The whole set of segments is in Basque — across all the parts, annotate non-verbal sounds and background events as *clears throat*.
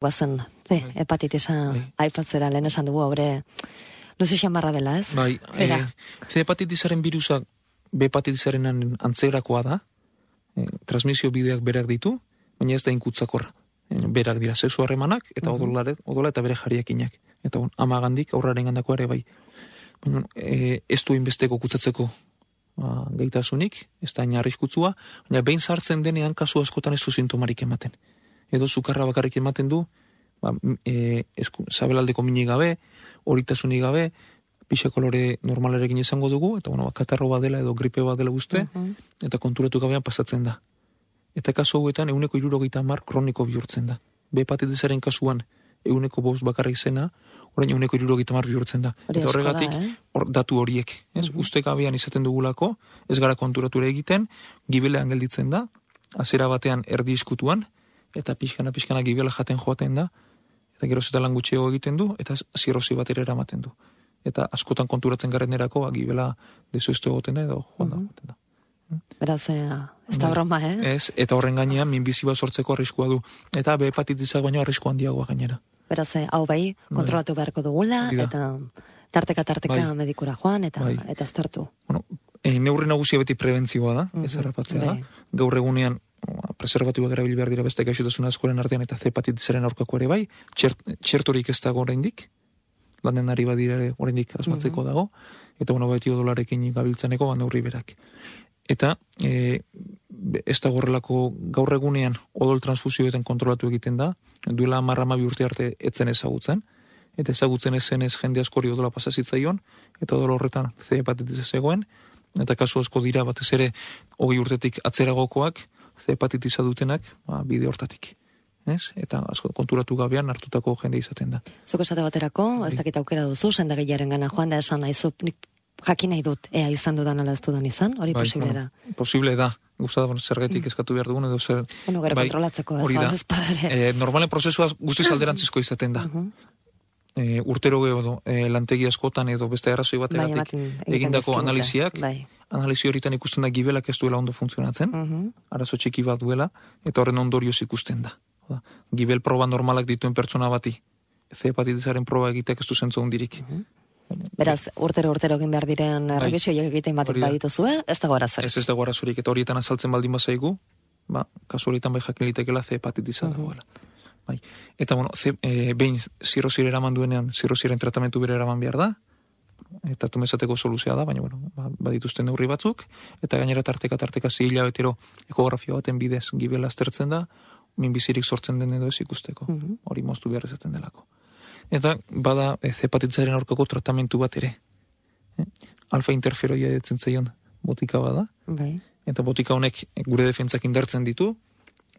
guazen, ze, Bai. hepatitisa Bai. aipatzera lehen esan dugu, haure, luze xamarra dela, ez? Bai, Bera. e, C hepatitisaren birusa B hepatitisaren antzerakoa da, e, transmisio bideak berak ditu, baina ez da inkutzakorra. E, berak dira sexu harremanak eta Mhm. odolare, odola eta bere jariakinak. Eta bon, amagandik aurraren gandako ere bai. Baina e, ez du inbesteko kutsatzeko ba, gaitasunik, ez da inarriskutzua, baina behin sartzen denean kasu askotan ez du sintomarik ematen. Edo sukarra bakarrik ematen du, ba, e, esku, sabelaldeko minik gabe, horitasunik gabe, pixa kolore normalarekin izango dugu, eta bueno, ba, katarro bat dela edo gripe bat dela uste, Mhm. eta konturatu gabean pasatzen da. Eta kasu hauetan euneko irurogeita mar kroniko bihurtzen da. B hepatitisaren kasuan euneko bost bakarrik zena, orain euneko irurogeita mar bihurtzen da. Hori eta asko da, horregatik, eh? hor, datu horiek, ez? Mhm. Uste gabean izaten dugulako, ez gara konturatura egiten, gibelean gelditzen da, azera batean erdi iskutuan, eta pixkana pixkana gibela jaten joaten da, eta geroz eta lan gutxiago egiten du, eta zirrozi batera eramaten du. Eta askotan konturatzen garenerako, ba, gibela dezuestu egoten da, edo joan da, Mhm. egoten da. Beraz, eh, ez da Bai. broma, eh? Ez, eta horren gainean minbizi bat sortzeko arriskua du. Eta B hepatitisak baino arrisku handiagoa gainera. Beraz, eh, hau bai, kontrolatu beharko dugula, Hori da. eta tarteka tarteka Bai. medikura joan, eta Bai. eta aztertu. Bueno, e, neurri nagusia beti prebentzioa da, Mhm, ez harrapatzea da. bai. Gaur egunean preservatiboak erabil behar dira beste gaixotasun askoren artean eta C hepatitisaren aurkako ere bai, txert, txertorik ez dago oraindik, landen ari badira oraindik asmatzeko dago, eta bueno, beti odolarekin gabiltzaneko ba, neurri berak. Eta e, ez da horrelako gaur egunean odol transfusioetan kontrolatu egiten da, duela amarra bi urte arte etzen ezagutzen, eta ezagutzen ezen ez jende askori odola pasazitzaion, eta odol horretan C hepatitisa zegoen, eta kasu asko dira batez ere hogei urtetik atzeragokoak hepatitisa dutenak ba, bide hortatik. Ez? Eta asko konturatu gabean hartutako jende izaten da. Zuko esate baterako, ez Bai. dakit aukera duzu, sendagilaren gana joan da esan nahizu, nik jakin nahi dut, ea izan dudan ala ez dudan izan, hori Bai, posible bueno, da. Posible da. Gusta da, bueno, zergetik eskatu behar dugun edo zer... Bueno, gero bai, kontrolatzeko, ez ez padare. E, normalen prozesua guztiz *clears throat* alderantzizko izaten da. Mhm. E, urtero edo e, lantegi askotan edo beste arrazoi Bai, bategatik egiten egindako analiziak, Bai. analizi horietan ikusten da gibelak ez duela ondo funtzionatzen, Mhm. arazo txiki bat duela, eta horren ondorioz ikusten da. Oda, gibel proba normalak dituen pertsona bati, C hepatitisaren proba egiteak ez du zentzu hundirik. Mhm. Beraz, urtero urtero egin behar diren Bai. errebizioiek egiten bat badituzue, ez dago arazorik. Ez ez dago arazorik, eta horietan azaltzen baldin bazaigu, ba, kasu horietan bai jakin litekela C hepatitisa Mhm. dagoela. Bai. Eta, bueno, C, e, behin zirrozire eraman duenean, zirroziren tratamentu bere eraman behar da, eta tumezateko soluzioa da, baina, bueno, ba, badituzten neurri batzuk, eta gainera tarteka tarteka zihila betero ekografia baten bidez gibela aztertzen da, minbizirik sortzen den edo ez ikusteko. Mhm. Hori moztu behar izaten delako. Eta bada e, hepatitisaren aurkako tratamentu bat ere. Eh? Alfa interferoia etzen zaion botika bada, Bai. eta botika honek gure defentzak indartzen ditu,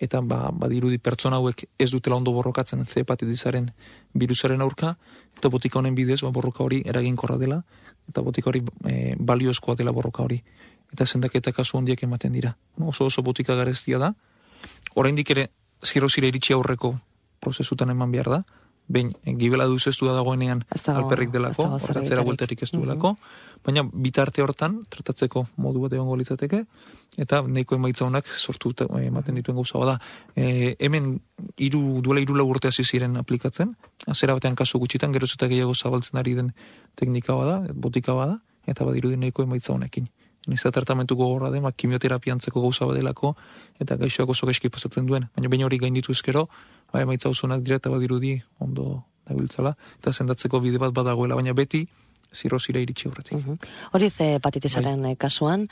eta ba, badirudi pertsona hauek ez dutela ondo borrokatzen C hepatitisaren virusaren aurka, eta botika honen bidez ba, borroka hori eraginkorra dela, eta botika hori e, baliozkoa dela borroka hori. Eta zendaketa kasu hondiak ematen dira. No, oso oso botika gareztia da, oraindik ere zirozire iritsi aurreko prozesutan eman behar da, behin gibela duzestu da dagoenean Ez dago- alperrik ez delako, dago zer horretzera egiterik. buelterik ez duelako, baina bitarte hortan tratatzeko modu bat egongo litzateke eta nahiko emaitza honak sortu eh, ematen dituen gauza bada. E, hemen hiru duela hiru lau urte hasi ziren aplikatzen, azera batean kasu gutxitan geroz eta gehiago zabaltzen ari den teknika bada, botika bada, eta badirudi nahiko emaitza honekin. Niza tratamentu gogorra den, ba, kimioterapia antzeko gauza badelako, eta gaixoak oso gaizki pasatzen duen. Baina baina hori gainditu ezkero, ba, emaitza osonak dira eta badirudi ondo dabiltzala, eta sendatzeko bide bat badagoela, baina beti zirrozira iritsi horretik. Mhm. Hori ze hepatitisaren Bai. eh, kasuan,